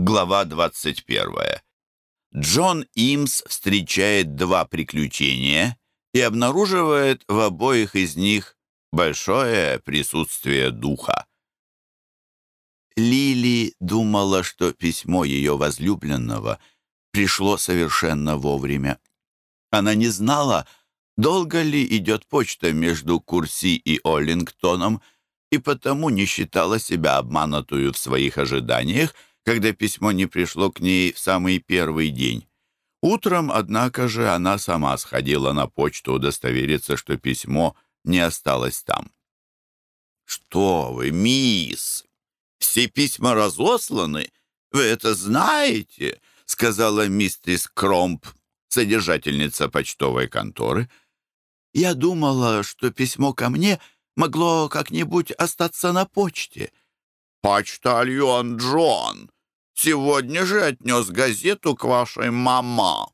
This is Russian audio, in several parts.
Глава 21. Джон Имс встречает два приключения и обнаруживает в обоих из них большое присутствие духа. Лили думала, что письмо ее возлюбленного пришло совершенно вовремя. Она не знала, долго ли идет почта между Курси и Оллингтоном, и потому не считала себя обманутую в своих ожиданиях, когда письмо не пришло к ней в самый первый день. Утром, однако же, она сама сходила на почту удостовериться, что письмо не осталось там. «Что вы, мисс, все письма разосланы? Вы это знаете?» — сказала мистерис Кромп, содержательница почтовой конторы. «Я думала, что письмо ко мне могло как-нибудь остаться на почте». «Почтальон Джон сегодня же отнес газету к вашей мама.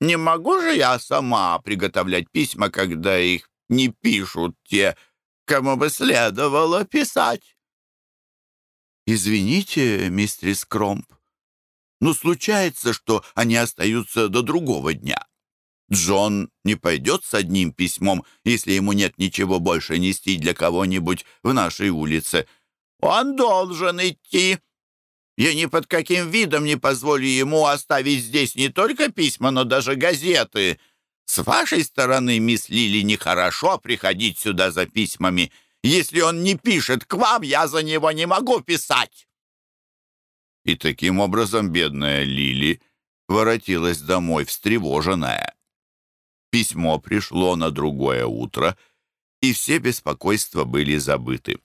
Не могу же я сама приготовлять письма, когда их не пишут те, кому бы следовало писать?» «Извините, мистерис Кромп, но случается, что они остаются до другого дня. Джон не пойдет с одним письмом, если ему нет ничего больше нести для кого-нибудь в нашей улице. Он должен идти. Я ни под каким видом не позволю ему оставить здесь не только письма, но даже газеты. С вашей стороны, мисс Лили, нехорошо приходить сюда за письмами. Если он не пишет к вам, я за него не могу писать. И таким образом бедная Лили воротилась домой встревоженная. Письмо пришло на другое утро, и все беспокойства были забыты.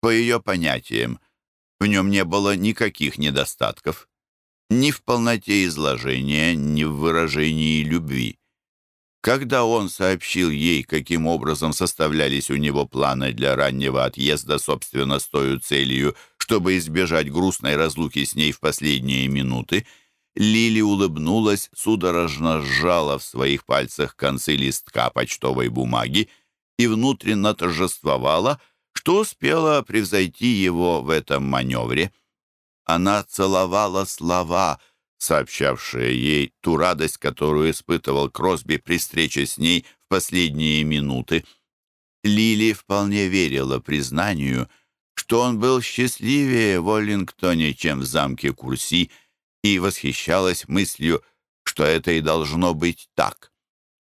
По ее понятиям, в нем не было никаких недостатков, ни в полноте изложения, ни в выражении любви. Когда он сообщил ей, каким образом составлялись у него планы для раннего отъезда, собственно, с той целью, чтобы избежать грустной разлуки с ней в последние минуты, Лили улыбнулась, судорожно сжала в своих пальцах концы листка почтовой бумаги и внутренно торжествовала, что успела превзойти его в этом маневре. Она целовала слова — сообщавшая ей ту радость, которую испытывал Кросби при встрече с ней в последние минуты. Лили вполне верила признанию, что он был счастливее в Оллингтоне, чем в замке Курси, и восхищалась мыслью, что это и должно быть так.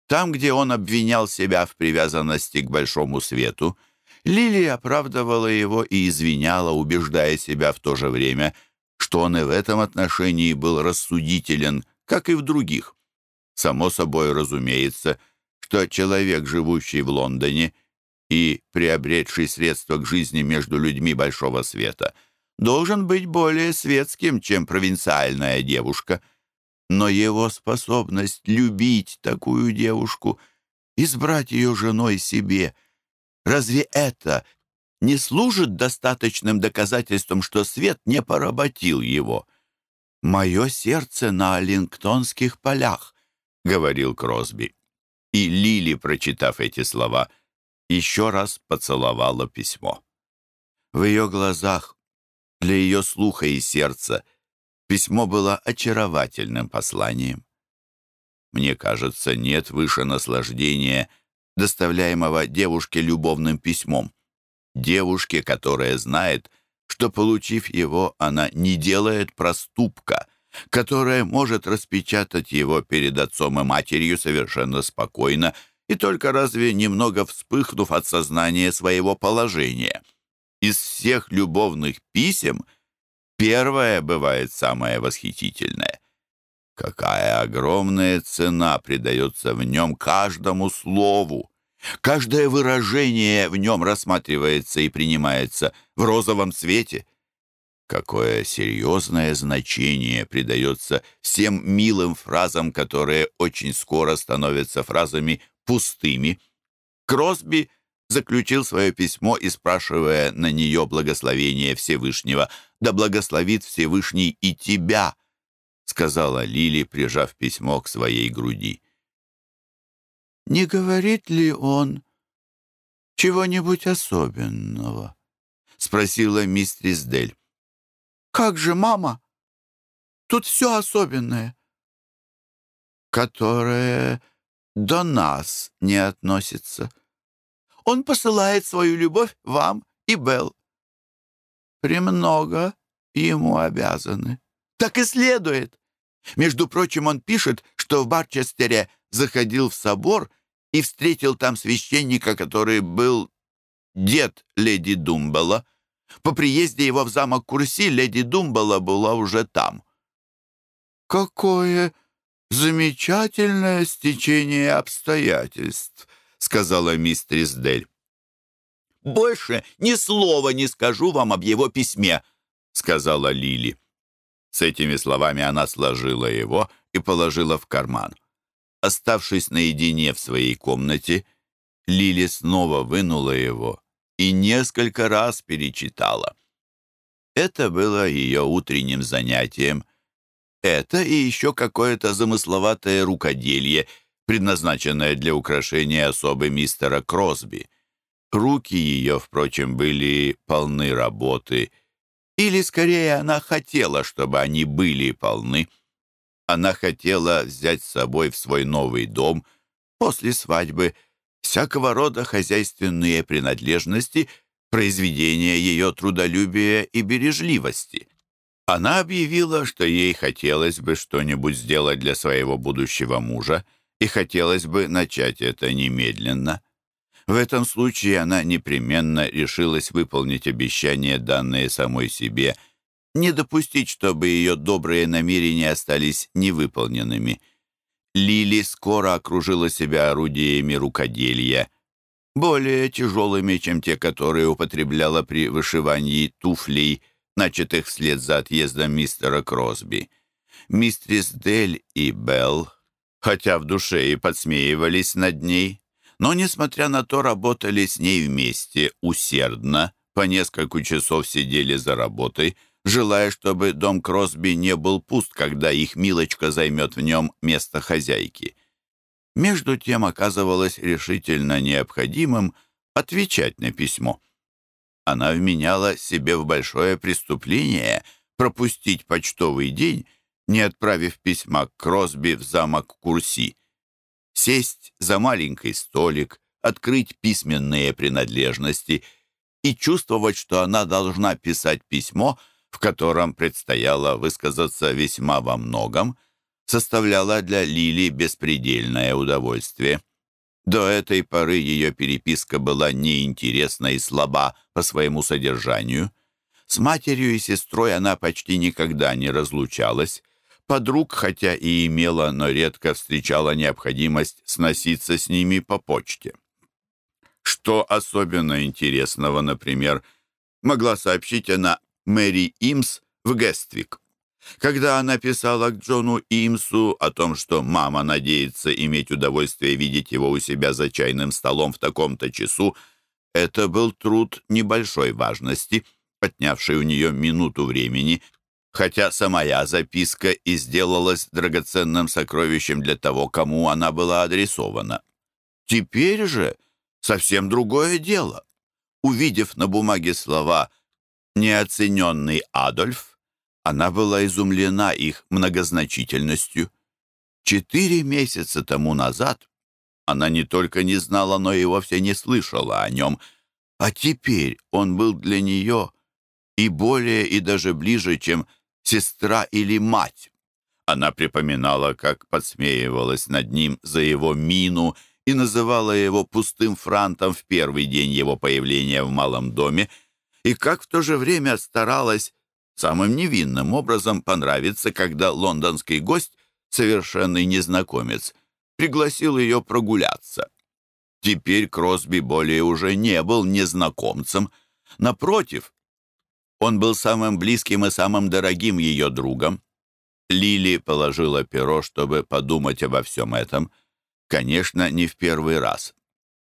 Там, где он обвинял себя в привязанности к большому свету, Лили оправдывала его и извиняла, убеждая себя в то же время – что он и в этом отношении был рассудителен, как и в других. Само собой разумеется, что человек, живущий в Лондоне и приобретший средства к жизни между людьми большого света, должен быть более светским, чем провинциальная девушка. Но его способность любить такую девушку, избрать ее женой себе, разве это не служит достаточным доказательством, что свет не поработил его. «Мое сердце на Лингтонских полях», — говорил Кросби. И Лили, прочитав эти слова, еще раз поцеловала письмо. В ее глазах, для ее слуха и сердца, письмо было очаровательным посланием. Мне кажется, нет выше наслаждения, доставляемого девушке любовным письмом девушке, которая знает, что, получив его, она не делает проступка, которая может распечатать его перед отцом и матерью совершенно спокойно и только разве немного вспыхнув от сознания своего положения. Из всех любовных писем первое бывает самое восхитительное. Какая огромная цена придается в нем каждому слову! Каждое выражение в нем рассматривается и принимается в розовом цвете. Какое серьезное значение придается всем милым фразам, которые очень скоро становятся фразами пустыми. Кросби заключил свое письмо и спрашивая на нее благословение Всевышнего. «Да благословит Всевышний и тебя», — сказала Лили, прижав письмо к своей груди. Не говорит ли он чего-нибудь особенного? Спросила мистерис Дель. Как же, мама? Тут все особенное, которое до нас не относится. Он посылает свою любовь вам и Белл. Премного ему обязаны. Так и следует. Между прочим, он пишет, что в Барчестере заходил в собор и встретил там священника, который был дед леди Думбелла. По приезде его в замок Курси леди Думбелла была уже там. «Какое замечательное стечение обстоятельств», — сказала мистерис Дель. «Больше ни слова не скажу вам об его письме», — сказала Лили. С этими словами она сложила его и положила в карман. Оставшись наедине в своей комнате, Лили снова вынула его и несколько раз перечитала. Это было ее утренним занятием. Это и еще какое-то замысловатое рукоделье, предназначенное для украшения особы мистера Кросби. Руки ее, впрочем, были полны работы, или, скорее, она хотела, чтобы они были полны — она хотела взять с собой в свой новый дом после свадьбы всякого рода хозяйственные принадлежности, произведения ее трудолюбия и бережливости. Она объявила, что ей хотелось бы что-нибудь сделать для своего будущего мужа, и хотелось бы начать это немедленно. В этом случае она непременно решилась выполнить обещание, данное самой себе – не допустить, чтобы ее добрые намерения остались невыполненными. Лили скоро окружила себя орудиями рукоделия, более тяжелыми, чем те, которые употребляла при вышивании туфлей, начатых вслед за отъездом мистера Кросби. Мистрис Дель и Белл, хотя в душе и подсмеивались над ней, но, несмотря на то, работали с ней вместе усердно, по несколько часов сидели за работой — желая, чтобы дом Кросби не был пуст, когда их Милочка займет в нем место хозяйки. Между тем оказывалось решительно необходимым отвечать на письмо. Она вменяла себе в большое преступление пропустить почтовый день, не отправив письма к Кросби в замок Курси. Сесть за маленький столик, открыть письменные принадлежности и чувствовать, что она должна писать письмо — в котором предстояло высказаться весьма во многом, составляла для Лили беспредельное удовольствие. До этой поры ее переписка была неинтересна и слаба по своему содержанию. С матерью и сестрой она почти никогда не разлучалась. Подруг, хотя и имела, но редко встречала необходимость сноситься с ними по почте. Что особенно интересного, например, могла сообщить она Мэри Имс в Гествик. Когда она писала к Джону Имсу о том, что мама надеется иметь удовольствие видеть его у себя за чайным столом в таком-то часу, это был труд небольшой важности, отнявший у нее минуту времени, хотя самая записка и сделалась драгоценным сокровищем для того, кому она была адресована. Теперь же совсем другое дело. Увидев на бумаге слова неоцененный Адольф, она была изумлена их многозначительностью. Четыре месяца тому назад она не только не знала, но и вовсе не слышала о нем, а теперь он был для нее и более, и даже ближе, чем сестра или мать. Она припоминала, как подсмеивалась над ним за его мину и называла его пустым франтом в первый день его появления в малом доме, и как в то же время старалась самым невинным образом понравиться, когда лондонский гость, совершенный незнакомец, пригласил ее прогуляться. Теперь Кросби более уже не был незнакомцем. Напротив, он был самым близким и самым дорогим ее другом. Лили положила перо, чтобы подумать обо всем этом. Конечно, не в первый раз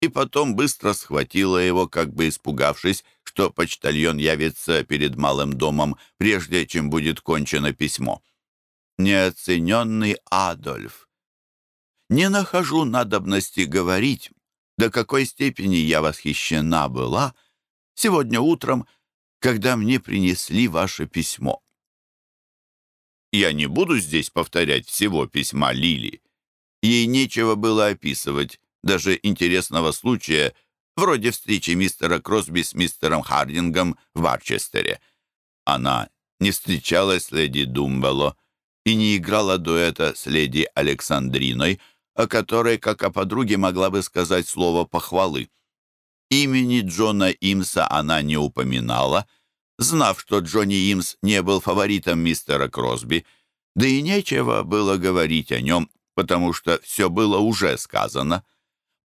и потом быстро схватила его, как бы испугавшись, что почтальон явится перед малым домом, прежде чем будет кончено письмо. Неоцененный Адольф. Не нахожу надобности говорить, до какой степени я восхищена была сегодня утром, когда мне принесли ваше письмо. Я не буду здесь повторять всего письма Лили. Ей нечего было описывать, даже интересного случая, вроде встречи мистера Кросби с мистером Хардингом в Барчестере. Она не встречалась с леди Думбело и не играла дуэта с леди Александриной, о которой, как о подруге, могла бы сказать слово похвалы. Имени Джона Имса она не упоминала, знав, что Джонни Имс не был фаворитом мистера Кросби, да и нечего было говорить о нем, потому что все было уже сказано.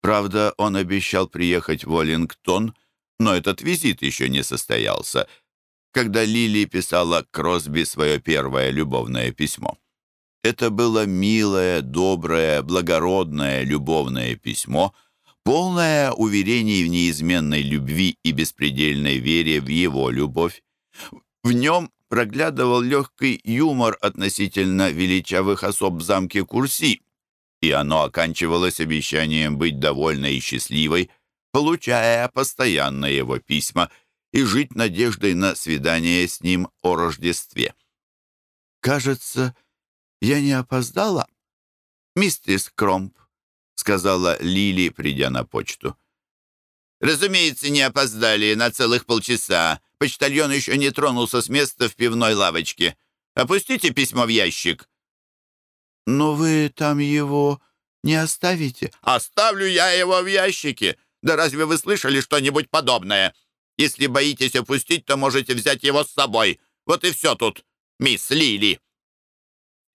Правда, он обещал приехать в Уоллингтон, но этот визит еще не состоялся, когда Лили писала Кросби свое первое любовное письмо. Это было милое, доброе, благородное любовное письмо, полное уверений в неизменной любви и беспредельной вере в его любовь. В нем проглядывал легкий юмор относительно величавых особ в замке Курси, и оно оканчивалось обещанием быть довольной и счастливой, получая постоянно его письма и жить надеждой на свидание с ним о Рождестве. «Кажется, я не опоздала?» «Мистерс Кромп», — сказала Лили, придя на почту. «Разумеется, не опоздали на целых полчаса. Почтальон еще не тронулся с места в пивной лавочке. Опустите письмо в ящик». «Но вы там его не оставите?» «Оставлю я его в ящике. Да разве вы слышали что-нибудь подобное? Если боитесь опустить, то можете взять его с собой. Вот и все тут, мисс Лили».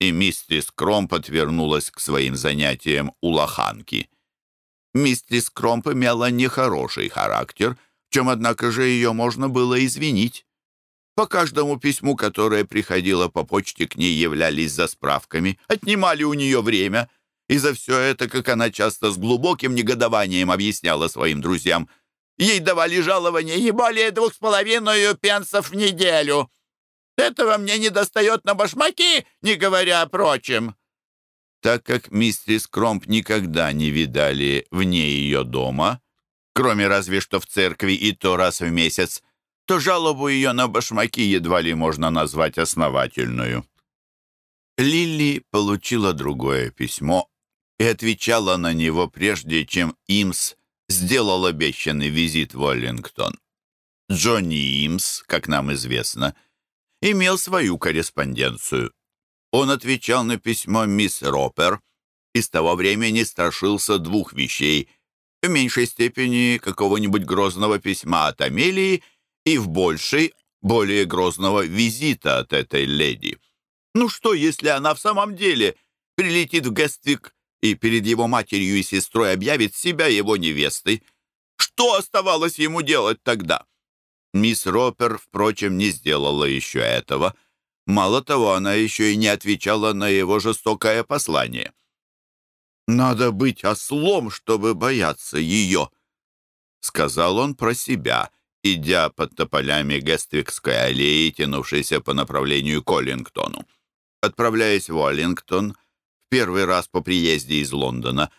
И мистерис Кромп отвернулась к своим занятиям у лоханки. Мистерис Кромп имела нехороший характер, чем, однако же, ее можно было извинить. По каждому письму, которое приходило по почте, к ней являлись за справками, отнимали у нее время. И за все это, как она часто с глубоким негодованием объясняла своим друзьям, ей давали жалование не более двух с половиной пенсов в неделю. Этого мне не достает на башмаки, не говоря о прочем». Так как мистерис Кромп никогда не видали вне ее дома, кроме разве что в церкви и то раз в месяц, то жалобу ее на башмаки едва ли можно назвать основательную. Лили получила другое письмо и отвечала на него прежде, чем Имс сделал обещанный визит в Уоллингтон. Джонни Имс, как нам известно, имел свою корреспонденцию. Он отвечал на письмо мисс Ропер и с того времени страшился двух вещей — в меньшей степени какого-нибудь грозного письма от Амелии — и в большей, более грозного визита от этой леди. Ну что, если она в самом деле прилетит в Гествик и перед его матерью и сестрой объявит себя его невестой? Что оставалось ему делать тогда? Мисс Ропер, впрочем, не сделала еще этого. Мало того, она еще и не отвечала на его жестокое послание. «Надо быть ослом, чтобы бояться ее», — сказал он про себя, идя под тополями Гествикской аллеи, тянувшейся по направлению к Оллингтону. Отправляясь в Оллингтон, в первый раз по приезде из Лондона,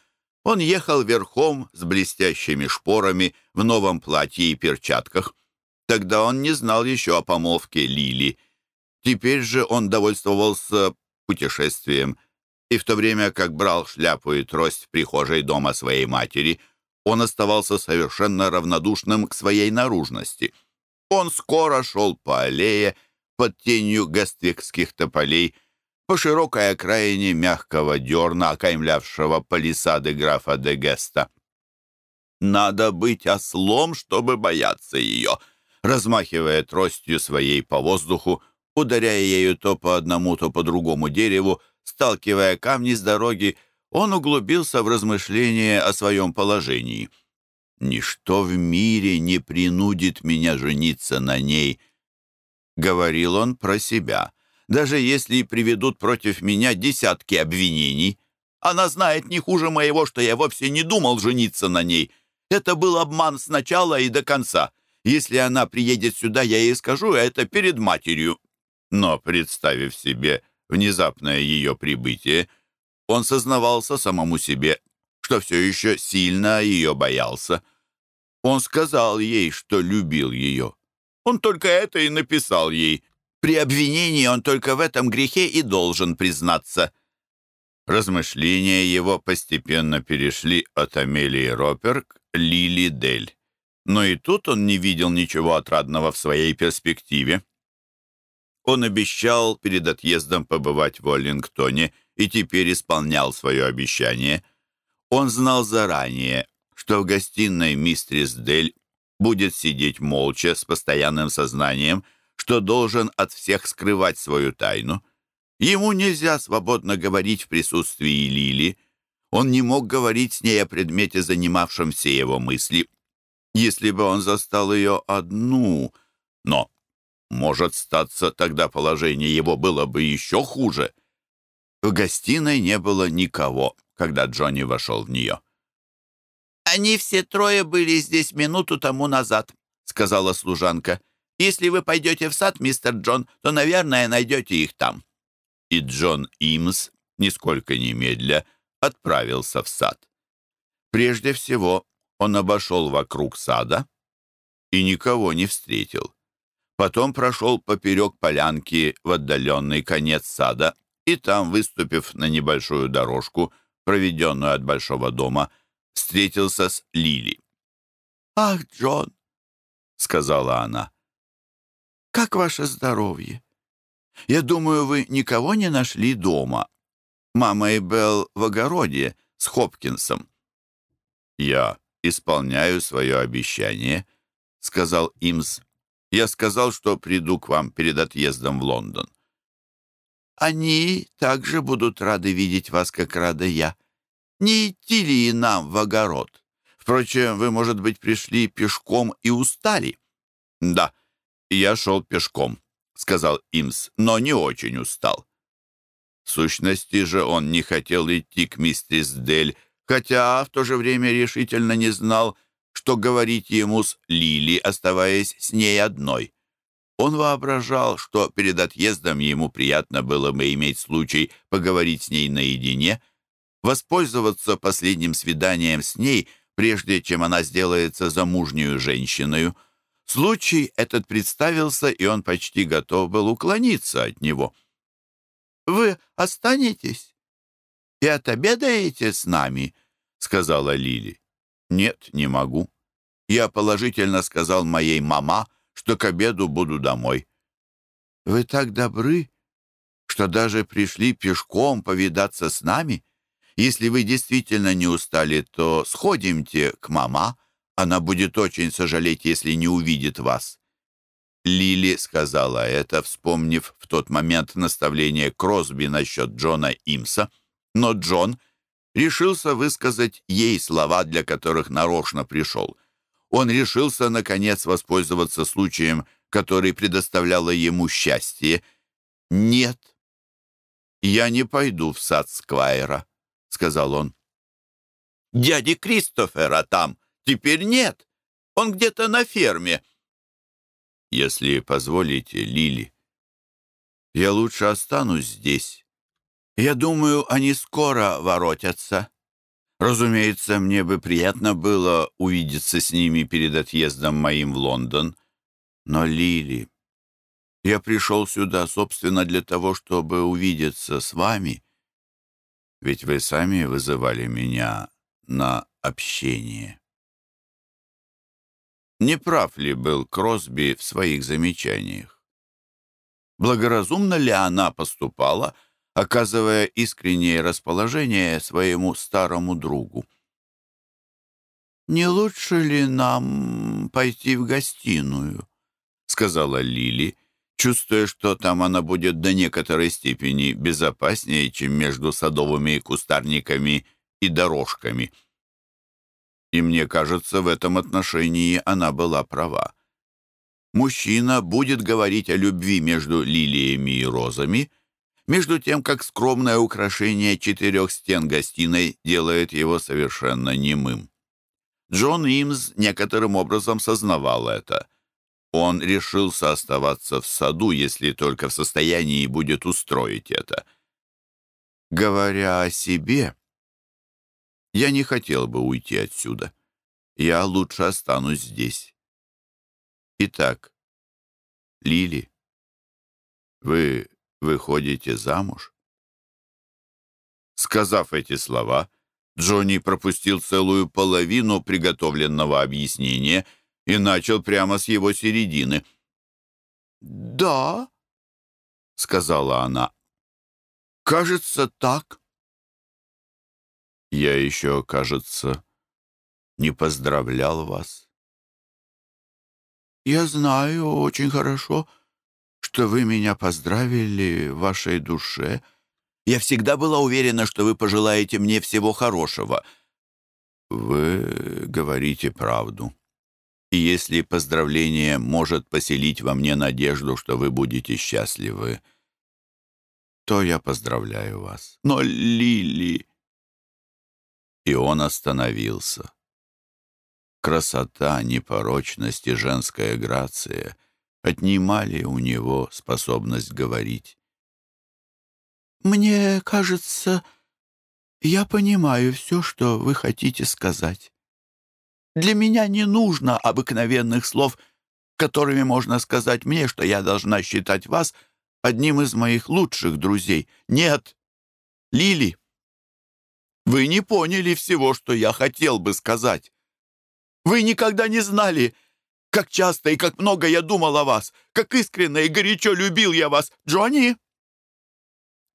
он ехал верхом с блестящими шпорами в новом платье и перчатках. Тогда он не знал еще о помолвке Лили. Теперь же он довольствовался путешествием, и в то время как брал шляпу и трость в прихожей дома своей матери — он оставался совершенно равнодушным к своей наружности. Он скоро шел по аллее под тенью гествикских тополей, по широкой окраине мягкого дерна, окаймлявшего палисады графа де Геста. «Надо быть ослом, чтобы бояться ее», размахивая тростью своей по воздуху, ударяя ею то по одному, то по другому дереву, сталкивая камни с дороги, он углубился в размышления о своем положении. «Ничто в мире не принудит меня жениться на ней», — говорил он про себя. «Даже если приведут против меня десятки обвинений, она знает не хуже моего, что я вовсе не думал жениться на ней. Это был обман с начала и до конца. Если она приедет сюда, я ей скажу это перед матерью». Но, представив себе внезапное ее прибытие, — он сознавался самому себе, что все еще сильно ее боялся. Он сказал ей, что любил ее. Он только это и написал ей. При обвинении он только в этом грехе и должен признаться». Размышления его постепенно перешли от Амелии Ропер к Лили Дель. Но и тут он не видел ничего отрадного в своей перспективе. Он обещал перед отъездом побывать в Уоллингтоне и теперь исполнял свое обещание. Он знал заранее, что в гостиной мистерис Дель будет сидеть молча с постоянным сознанием, что должен от всех скрывать свою тайну. Ему нельзя свободно говорить в присутствии Лили. Он не мог говорить с ней о предмете, занимавшем все его мысли. Если бы он застал ее одну... Но, может статься, тогда положение его было бы еще хуже. В гостиной не было никого, когда Джонни вошел в нее. «Они все трое были здесь минуту тому назад», — сказала служанка. «Если вы пойдете в сад, мистер Джон, то, наверное, найдете их там». И Джон Имс, нисколько немедля, отправился в сад. Прежде всего, он обошел вокруг сада и никого не встретил. Потом прошел поперек полянки в отдаленный конец сада и там, выступив на небольшую дорожку, проведенную от большого дома, встретился с Лили. «Ах, Джон!» — сказала она. «Как ваше здоровье? Я думаю, вы никого не нашли дома. Мама и Белл в огороде с Хопкинсом». «Я исполняю свое обещание», — сказал Имс. «Я сказал, что приду к вам перед отъездом в Лондон». «Они также будут рады видеть вас, как рада я», не идти ли и нам в огород? Впрочем, вы, может быть, пришли пешком и устали?» «Да, я шел пешком», — сказал Имс, но не очень устал. В сущности же он не хотел идти к мистерис Дель, хотя в то же время решительно не знал, что говорить ему с Лили, оставаясь с ней одной. Он воображал, что перед отъездом ему приятно было бы иметь случай поговорить с ней наедине, воспользоваться последним свиданием с ней, прежде чем она сделается замужнюю женщиной. Случай этот представился, и он почти готов был уклониться от него. «Вы останетесь и отобедаете с нами?» — сказала Лили. «Нет, не могу. Я положительно сказал моей мама, что к обеду буду домой». «Вы так добры, что даже пришли пешком повидаться с нами?» Если вы действительно не устали, то сходимте к мама. Она будет очень сожалеть, если не увидит вас». Лили сказала это, вспомнив в тот момент наставление Кросби насчет Джона Имса, но Джон решился высказать ей слова, для которых нарочно пришел. Он решился, наконец, воспользоваться случаем, который предоставляло ему счастье. «Нет, я не пойду в сад Сквайра», — сказал он. «Дяди Кристофера там теперь нет. Он где-то на ферме». «Если позволите, Лили, я лучше останусь здесь. Я думаю, они скоро воротятся. Разумеется, мне бы приятно было увидеться с ними перед отъездом моим в Лондон. Но, Лили, я пришел сюда, собственно, для того, чтобы увидеться с вами» ведь вы сами вызывали меня на общение. Не прав ли был Кросби в своих замечаниях? Благоразумно ли она поступала, оказывая искреннее расположение своему старому другу? «Не лучше ли нам пойти в гостиную?» — сказала Лили, чувствуя, что там она будет до некоторой степени безопаснее, чем между садовыми кустарниками и дорожками. И мне кажется, в этом отношении она была права. Мужчина будет говорить о любви между лилиями и розами, между тем, как скромное украшение четырех стен гостиной делает его совершенно немым. Джон Имс некоторым образом сознавал это — он решился оставаться в саду, если только в состоянии будет устроить это. Говоря о себе, я не хотел бы уйти отсюда. Я лучше останусь здесь. Итак, Лили, Вы выходите замуж?» Сказав эти слова, Джонни пропустил целую половину приготовленного объяснения и начал прямо с его середины. «Да», — сказала она, — «кажется, так». «Я еще, кажется, не поздравлял вас». «Я знаю очень хорошо, что вы меня поздравили в вашей душе», я всегда была уверена, что вы пожелаете мне всего хорошего. Вы говорите правду. И если поздравление может поселить во мне надежду, что вы будете счастливы, то я поздравляю вас. Но Лили... И он остановился. Красота, непорочность и женская грация отнимали у него способность говорить. «Мне кажется, я понимаю все, что вы хотите сказать. Для меня не нужно обыкновенных слов, которыми можно сказать мне, что я должна считать вас одним из моих лучших друзей. Нет, Лили, вы не поняли всего, что я хотел бы сказать. Вы никогда не знали, как часто и как много я думал о вас, как искренне и горячо любил я вас, Джонни!»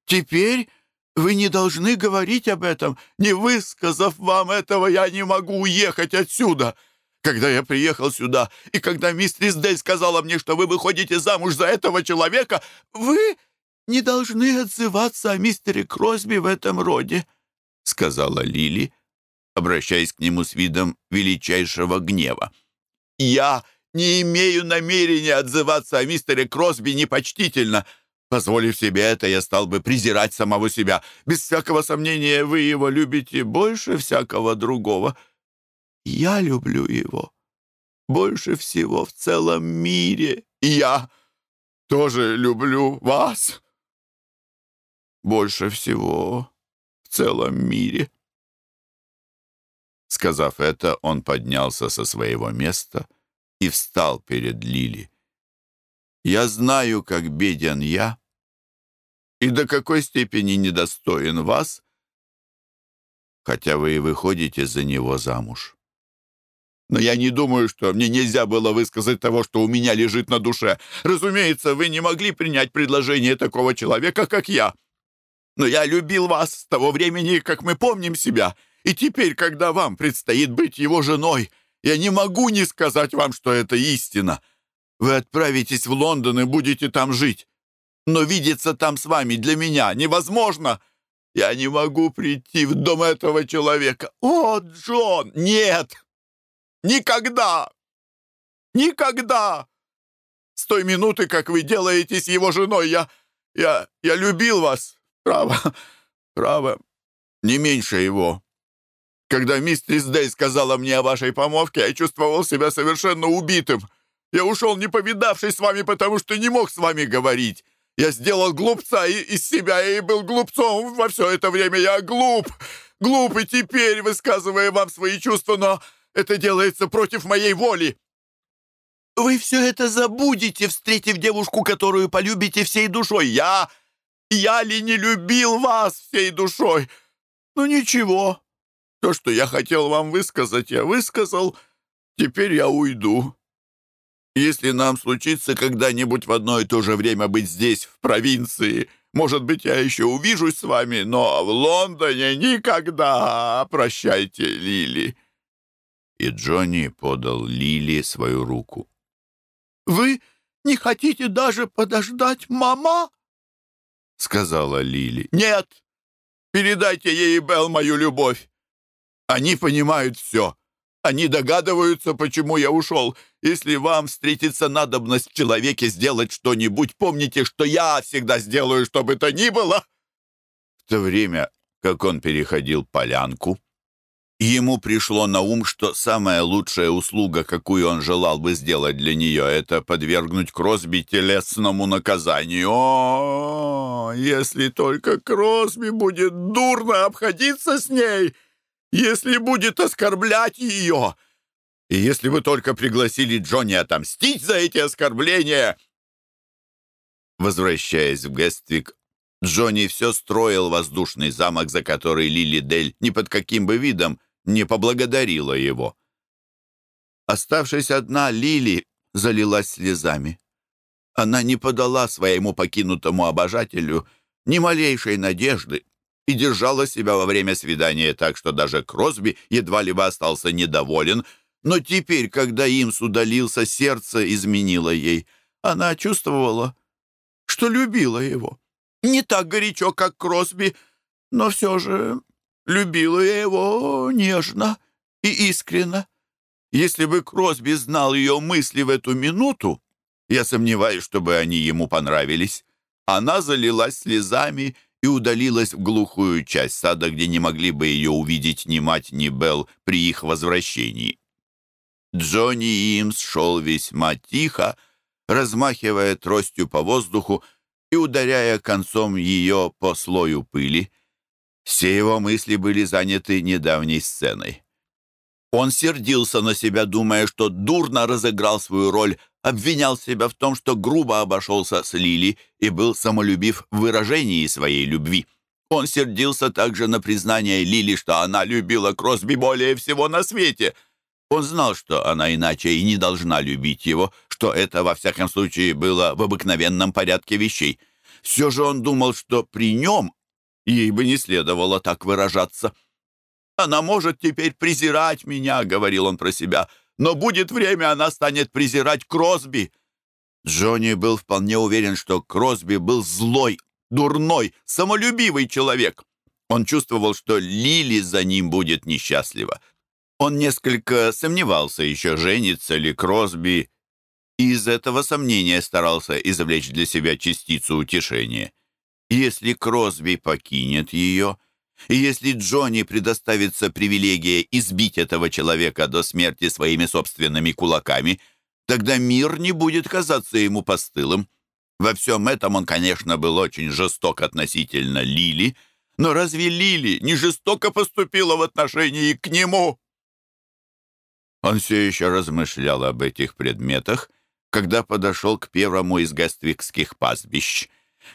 Теперь вы не должны говорить об этом. Не высказав вам этого, я не могу уехать отсюда. Когда я приехал сюда, и когда мистерис Дель сказала мне, что вы выходите замуж за этого человека, вы не должны отзываться о мистере Кросби в этом роде», — сказала Лили, обращаясь к нему с видом величайшего гнева. «Я не имею намерения отзываться о мистере Кросби непочтительно. Позволив себе это, я стал бы презирать самого себя. Без всякого сомнения, вы его любите больше всякого другого. Я люблю его больше всего в целом мире. Я тоже люблю вас больше всего в целом мире. Сказав это, он поднялся со своего места и встал перед Лили. Я знаю, как беден я и до какой степени недостоин вас, хотя вы и выходите за него замуж. Но я не думаю, что мне нельзя было высказать того, что у меня лежит на душе. Разумеется, вы не могли принять предложение такого человека, как я. Но я любил вас с того времени, как мы помним себя. И теперь, когда вам предстоит быть его женой, я не могу не сказать вам, что это истина. Вы отправитесь в Лондон и будете там жить. Но видеться там с вами для меня невозможно. Я не могу прийти в дом этого человека. О, Джон, нет! Никогда! Никогда! С той минуты, как вы делаетесь его женой, я... Я... Я любил вас. Право, право, не меньше его. Когда мистерис Дэй сказала мне о вашей помолвке, я чувствовал себя совершенно убитым. Я ушел, не повидавшись с вами, потому что не мог с вами говорить. Я сделал глупца из себя и был глупцом во все это время. Я глуп, глуп и теперь, высказывая вам свои чувства, но это делается против моей воли. Вы все это забудете, встретив девушку, которую полюбите всей душой. Я... Я ли не любил вас всей душой? Ну ничего. То, что я хотел вам высказать, я высказал. Теперь я уйду. Если нам случится когда-нибудь в одно и то же время быть здесь, в провинции, может быть, я еще увижусь с вами, но в Лондоне никогда. Прощайте, Лили». И Джонни подал Лили свою руку. «Вы не хотите даже подождать, мама?» — сказала Лили. «Нет! Передайте ей Белл мою любовь. Они понимают все. Они догадываются, почему я ушел. Если вам встретится надобность в человеке сделать что-нибудь, помните, что я всегда сделаю, что бы то ни было». В то время, как он переходил полянку, ему пришло на ум, что самая лучшая услуга, какую он желал бы сделать для нее, это подвергнуть Кросби телесному наказанию. О, если только Кросби будет дурно обходиться с ней!» Если будет оскорблять ее. И если вы только пригласили Джонни отомстить за эти оскорбления, Возвращаясь в Гествик, Джонни все строил воздушный замок, за который Лили Дель ни под каким бы видом не поблагодарила его. Оставшись одна, Лили залилась слезами. Она не подала своему покинутому обожателю ни малейшей надежды и держала себя во время свидания так, что даже Кросби едва ли бы остался недоволен, но теперь, когда Имс удалился, сердце изменило ей. Она чувствовала, что любила его. Не так горячо, как Кросби, но все же любила я его нежно и искренно. Если бы Кросби знал ее мысли в эту минуту, я сомневаюсь, чтобы они ему понравились. Она залилась слезами и удалилась в глухую часть сада, где не могли бы ее увидеть ни мать, ни Белл при их возвращении. Джонни Имс шел весьма тихо, размахивая тростью по воздуху и ударяя концом ее по слою пыли. Все его мысли были заняты недавней сценой. Он сердился на себя, думая, что дурно разыграл свою роль, обвинял себя в том, что грубо обошелся с Лили и был самолюбив в выражении своей любви. Он сердился также на признание Лили, что она любила Кросби более всего на свете. Он знал, что она иначе и не должна любить его, что это, во всяком случае, было в обыкновенном порядке вещей. Все же он думал, что при нем ей бы не следовало так выражаться. «Она может теперь презирать меня», — говорил он про себя, «но будет время, она станет презирать Кросби». Джонни был вполне уверен, что Кросби был злой, дурной, самолюбивый человек. Он чувствовал, что Лили за ним будет несчастлива. Он несколько сомневался еще, женится ли Кросби и из этого сомнения старался извлечь для себя частицу утешения. Если Кросби покинет ее, и если Джонни предоставится привилегия избить этого человека до смерти своими собственными кулаками, тогда мир не будет казаться ему постылым. Во всем этом он, конечно, был очень жесток относительно Лили, но разве Лили не жестоко поступила в отношении к нему? Он все еще размышлял об этих предметах, когда подошел к первому из гествикских пастбищ.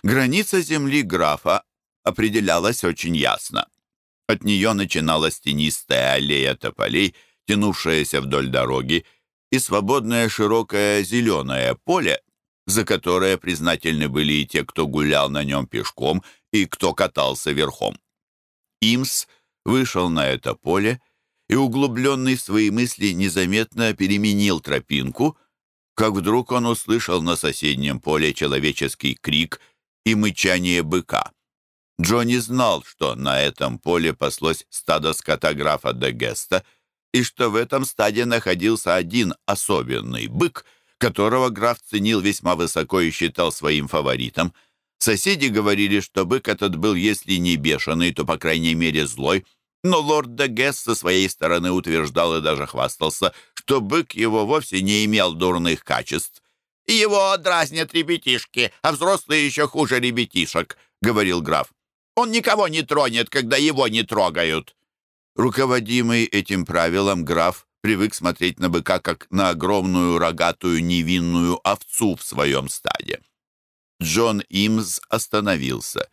Граница земли графа определялась очень ясно. От нее начиналась тенистая аллея тополей, тянувшаяся вдоль дороги, и свободное широкое зеленое поле, за которое признательны были и те, кто гулял на нем пешком, и кто катался верхом. Имс вышел на это поле и, углубленный в свои мысли, незаметно переменил тропинку, как вдруг он услышал на соседнем поле человеческий крик и мычание быка. Джонни знал, что на этом поле паслось стадо скота графа де Геста, и что в этом стаде находился один особенный бык, которого граф ценил весьма высоко и считал своим фаворитом. Соседи говорили, что бык этот был, если не бешеный, то, по крайней мере, злой — но лорд Дегес со своей стороны утверждал и даже хвастался, что бык его вовсе не имел дурных качеств. «Его дразнят ребятишки, а взрослые еще хуже ребятишек», — говорил граф. «Он никого не тронет, когда его не трогают». Руководимый этим правилом, граф привык смотреть на быка как на огромную рогатую невинную овцу в своем стаде. Джон Имс остановился.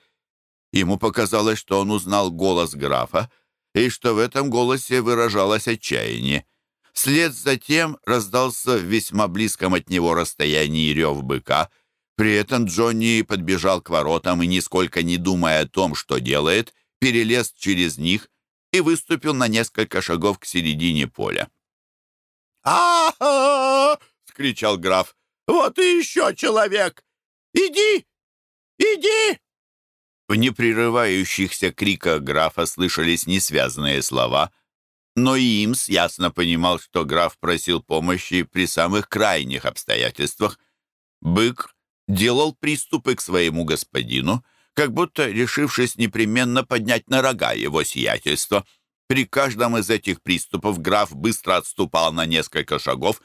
Ему показалось, что он узнал голос графа, и что в этом голосе выражалось отчаяние. Вслед за тем раздался в весьма близком от него расстоянии рев быка. При этом Джонни подбежал к воротам и, нисколько не думая о том, что делает, перелез через них и выступил на несколько шагов к середине поля. а скричал граф. «Вот и еще человек! Иди! Иди!» В непрерывающихся криках графа слышались несвязанные слова, но Имс ясно понимал, что граф просил помощи при самых крайних обстоятельствах. Бык делал приступы к своему господину, как будто решившись непременно поднять на рога его сиятельство. При каждом из этих приступов граф быстро отступал на несколько шагов,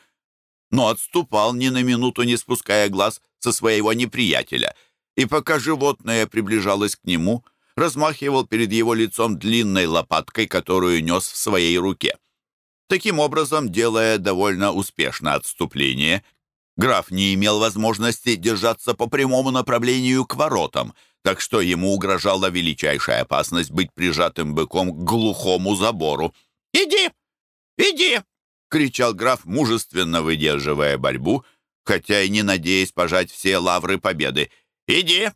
но отступал ни на минуту, не спуская глаз со своего неприятеля — и пока животное приближалось к нему, размахивал перед его лицом длинной лопаткой, которую нес в своей руке. Таким образом, делая довольно успешное отступление, Граф не имел возможности держаться по прямому направлению к воротам, так что ему угрожала величайшая опасность быть прижатым быком к глухому забору. «Иди! Иди!» — кричал граф, мужественно выдерживая борьбу, хотя и не надеясь пожать все лавры победы. «Иди!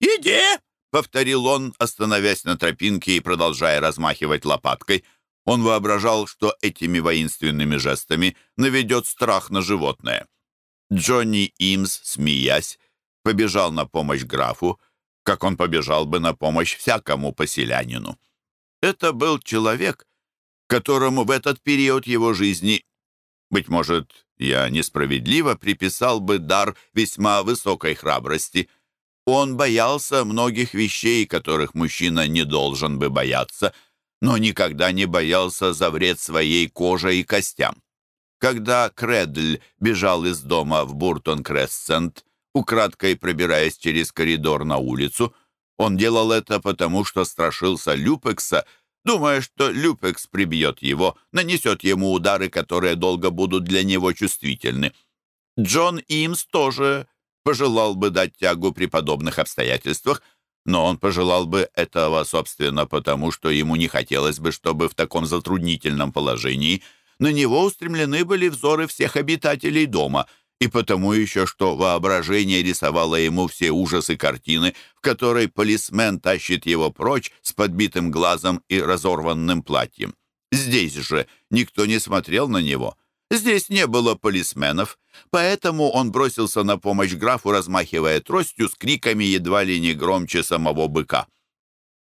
Иди!» — повторил он, остановясь на тропинке и продолжая размахивать лопаткой. Он воображал, что этими воинственными жестами наведет страх на животное. Джонни Имс, смеясь, побежал на помощь графу, как он побежал бы на помощь всякому поселянину. Это был человек, которому в этот период его жизни, быть может, я несправедливо приписал бы дар весьма высокой храбрости. Он боялся многих вещей, которых мужчина не должен бы бояться, но никогда не боялся за вред своей коже и костям. Когда Кредль бежал из дома в Буртон-Крессент, украдкой пробираясь через коридор на улицу, он делал это потому, что страшился Люпекса, думая, что Люпекс прибьет его, нанесет ему удары, которые долго будут для него чувствительны. Джон Имс тоже пожелал бы дать тягу при подобных обстоятельствах, но он пожелал бы этого, собственно, потому что ему не хотелось бы, чтобы в таком затруднительном положении – на него устремлены были взоры всех обитателей дома, и потому еще, что воображение рисовало ему все ужасы картины, в которой полисмен тащит его прочь с подбитым глазом и разорванным платьем. Здесь же никто не смотрел на него. Здесь не было полисменов, поэтому он бросился на помощь графу, размахивая тростью с криками едва ли не громче самого быка.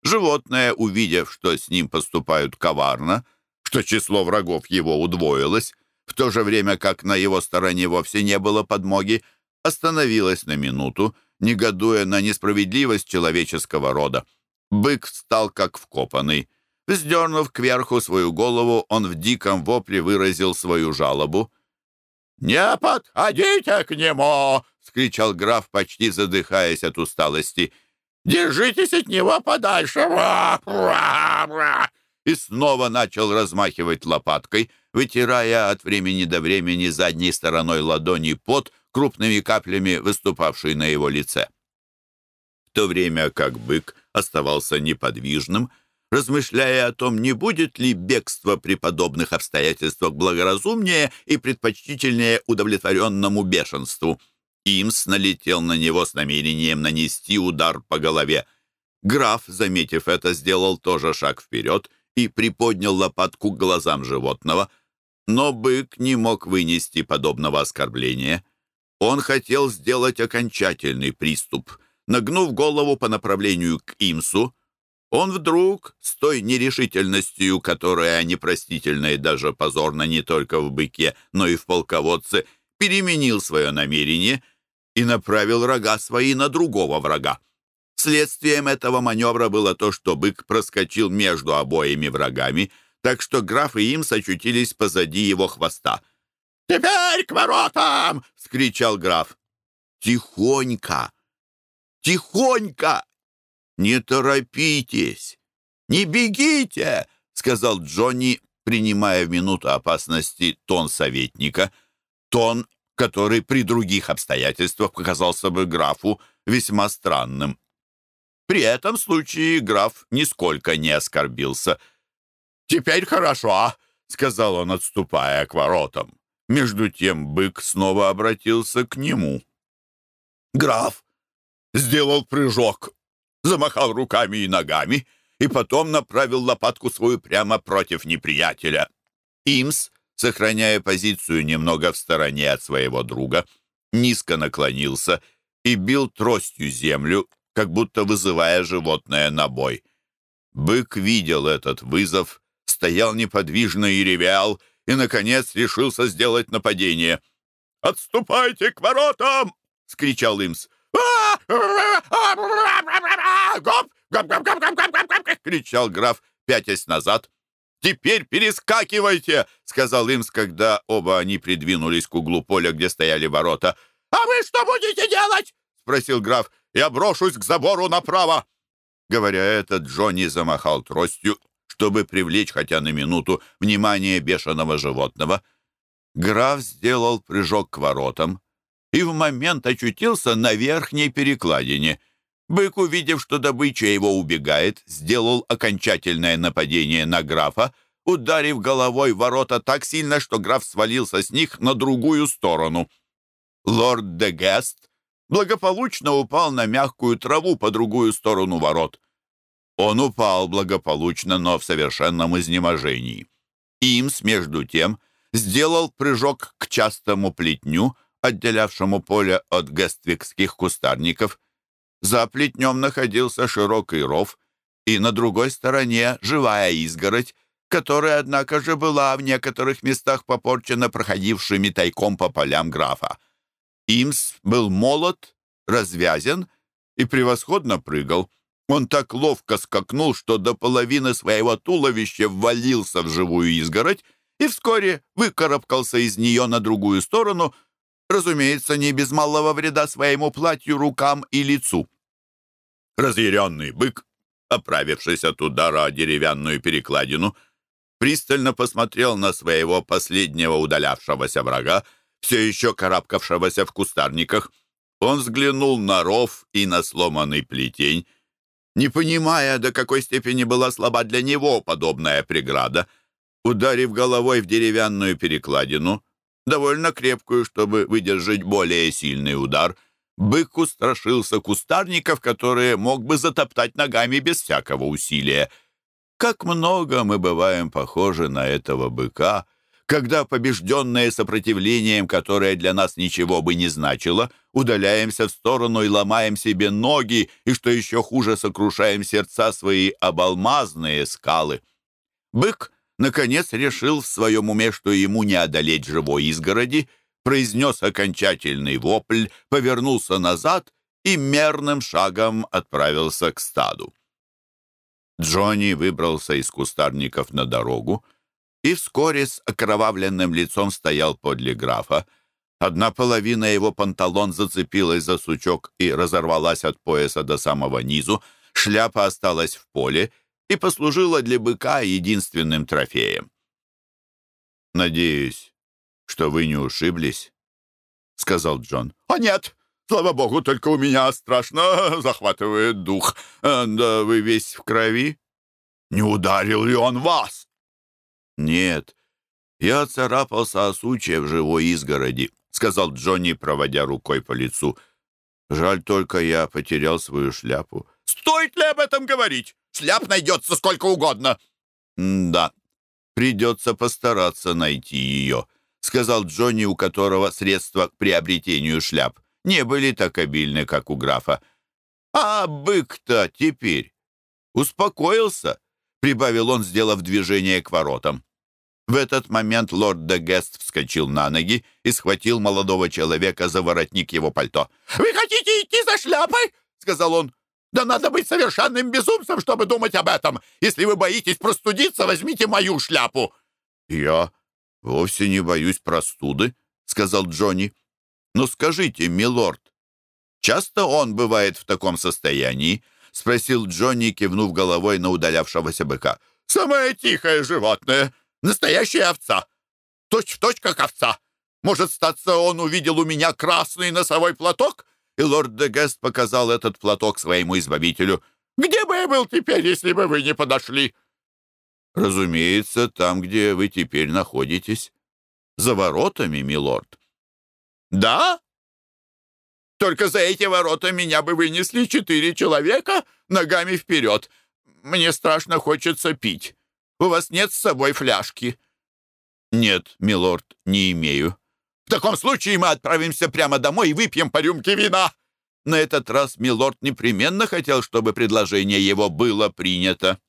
Животное, увидев, что с ним поступают коварно, — что число врагов его удвоилось, в то же время как на его стороне вовсе не было подмоги, остановилась на минуту, негодуя на несправедливость человеческого рода. Бык стал как вкопанный. Вздернув кверху свою голову, он в диком вопле выразил свою жалобу. «Не подходите к нему!» — скричал граф, почти задыхаясь от усталости. «Держитесь от него подальше!» И снова начал размахивать лопаткой, вытирая от времени до времени задней стороной ладони пот, крупными каплями выступавший на его лице. В то время как бык оставался неподвижным, размышляя о том, не будет ли бегство при подобных обстоятельствах благоразумнее и предпочтительнее удовлетворенному бешенству. Имс налетел на него с намерением нанести удар по голове. Граф, заметив это, сделал тоже шаг вперед и приподнял лопатку к глазам животного, но бык не мог вынести подобного оскорбления. Он хотел сделать окончательный приступ. Нагнув голову по направлению к Имсу, он вдруг, с той нерешительностью, которая непростительна и даже позорна не только в быке, но и в полководце, переменил свое намерение и направил рога свои на другого врага. Следствием этого маневра было то, что бык проскочил между обоими врагами, так что граф и им сочутились позади его хвоста. «Теперь к воротам!» — скричал граф. «Тихонько! Тихонько! Не торопитесь! Не бегите!» — сказал Джонни, принимая в минуту опасности тон советника, тон, который при других обстоятельствах показался бы графу весьма странным. При этом случае граф нисколько не оскорбился. «Теперь хорошо», — сказал он, отступая к воротам. Между тем бык снова обратился к нему. Граф сделал прыжок, замахал руками и ногами и потом направил лопатку свою прямо против неприятеля. Имс, сохраняя позицию немного в стороне от своего друга, низко наклонился и бил тростью землю, как будто вызывая животное на бой. Бык видел этот вызов, стоял неподвижно и ревял, и, наконец, решился сделать нападение. «Отступайте к воротам!» — скричал Имс. «Гоп! Гоп-гоп-гоп-гоп-гоп-гоп!» — кричал граф, пятясь назад. «Теперь перескакивайте!» — сказал Имс, когда оба они придвинулись к углу поля, где стояли ворота. «А вы что будете делать?» — спросил граф. Я брошусь к забору направо!» Говоря это, Джонни замахал тростью, чтобы привлечь хотя на минуту внимание бешеного животного. Граф сделал прыжок к воротам, и в момент очутился на верхней перекладине. Бык, увидев, что добыча его убегает, сделал окончательное нападение на графа, ударив головой ворота так сильно, что граф свалился с них на другую сторону. Лорд де Гест благополучно упал на мягкую траву по другую сторону ворот. Он упал благополучно, но в совершенном изнеможении. Имс, между тем, сделал прыжок к частому плетню, отделявшему поле от гествикских кустарников. За плетнем находился широкий ров, и на другой стороне живая изгородь, которая, однако же, была в некоторых местах попорчена проходившими тайком по полям графа. Имс был молод, развязен и превосходно прыгал. Он так ловко скакнул, что до половины своего туловища ввалился в живую изгородь и вскоре выкарабкался из нее на другую сторону, разумеется, не без малого вреда своему платью, рукам и лицу. Разъяренный бык, оправившись от удара о деревянную перекладину, пристально посмотрел на своего последнего удалявшегося врага, все еще карабкавшегося в кустарниках. Он взглянул на ров и на сломанный плетень, не понимая, до какой степени была слаба для него подобная преграда. Ударив головой в деревянную перекладину, довольно крепкую, чтобы выдержать более сильный удар, бык устрашился кустарников, которые мог бы затоптать ногами без всякого усилия. Как много мы бываем похожи на этого быка, когда, побежденные сопротивлением, которое для нас ничего бы не значило, удаляемся в сторону и ломаем себе ноги, и, что еще хуже, сокрушаем сердца свои об алмазные скалы. Бык наконец решил в своем уме, что ему не одолеть живой изгороди, произнес окончательный вопль, повернулся назад и мерным шагом отправился к стаду. Джонни выбрался из кустарников на дорогу и вскоре с окровавленным лицом стоял подле графа. Одна половина его панталон зацепилась за сучок и разорвалась от пояса до самого низу, шляпа осталась в поле, и послужила для быка единственным трофеем. «Надеюсь, что вы не ушиблись», — сказал Джон. «О, нет! Слава богу, только у меня страшно захватывает дух. Э, да вы весь в крови. Не ударил ли он вас?» «Нет, я царапался о сучье в живой изгороди», — сказал Джонни, проводя рукой по лицу. «Жаль только, я потерял свою шляпу». «Стоит ли об этом говорить? Шляп найдется сколько угодно». «Да, придется постараться найти ее», — сказал Джонни, у которого средства к приобретению шляп не были так обильны, как у графа. «А бык-то теперь успокоился», — прибавил он, сделав движение к воротам. В этот момент лорд де Гест вскочил на ноги и схватил молодого человека за воротник его пальто. «Вы хотите идти за шляпой?» — сказал он. Да надо быть совершенным безумцем, чтобы думать об этом. Если вы боитесь простудиться, возьмите мою шляпу». «Я вовсе не боюсь простуды», — сказал Джонни. «Но скажите, милорд, часто он бывает в таком состоянии?» — спросил Джонни, кивнув головой на удалявшегося быка. «Самое тихое животное. Настоящая овца. Точь в точь, как овца. Может, статься, он увидел у меня красный носовой платок и лорд де Гест показал этот платок своему избавителю. «Где бы я был теперь, если бы вы не подошли?» «Разумеется, там, где вы теперь находитесь. За воротами, милорд». «Да? Только за эти ворота меня бы вынесли четыре человека ногами вперед. Мне страшно хочется пить. У вас нет с собой фляжки?» «Нет, милорд, не имею». В таком случае мы отправимся прямо домой и выпьем по рюмке вина». На этот раз милорд непременно хотел, чтобы предложение его было принято.